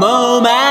moment.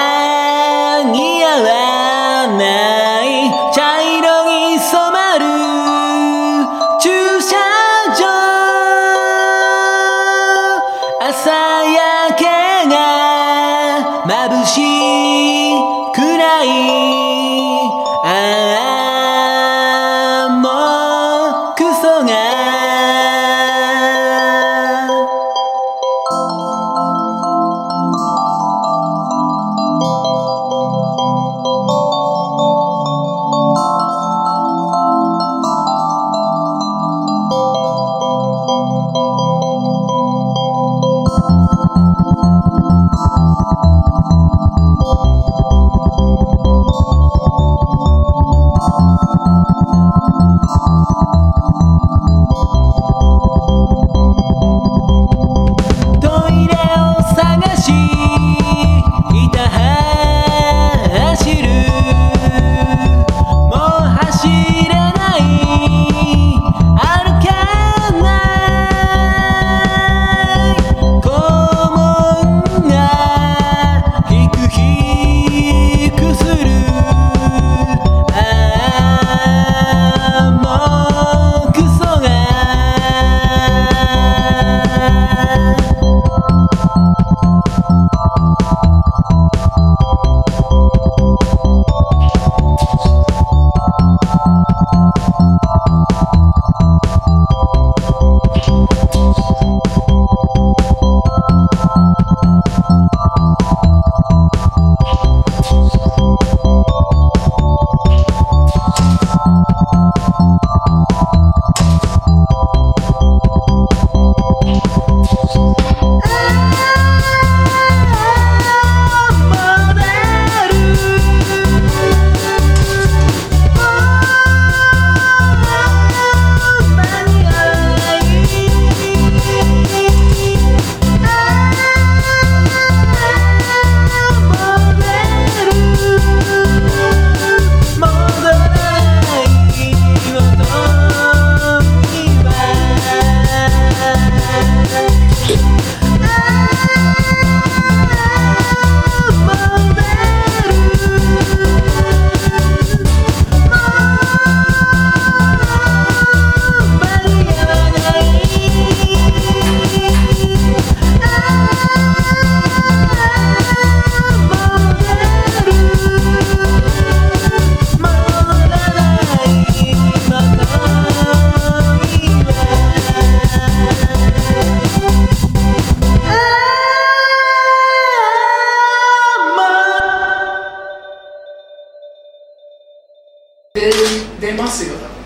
出ますよ多分。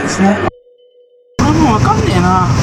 いですね。これもわかんねえな。